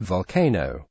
volcano.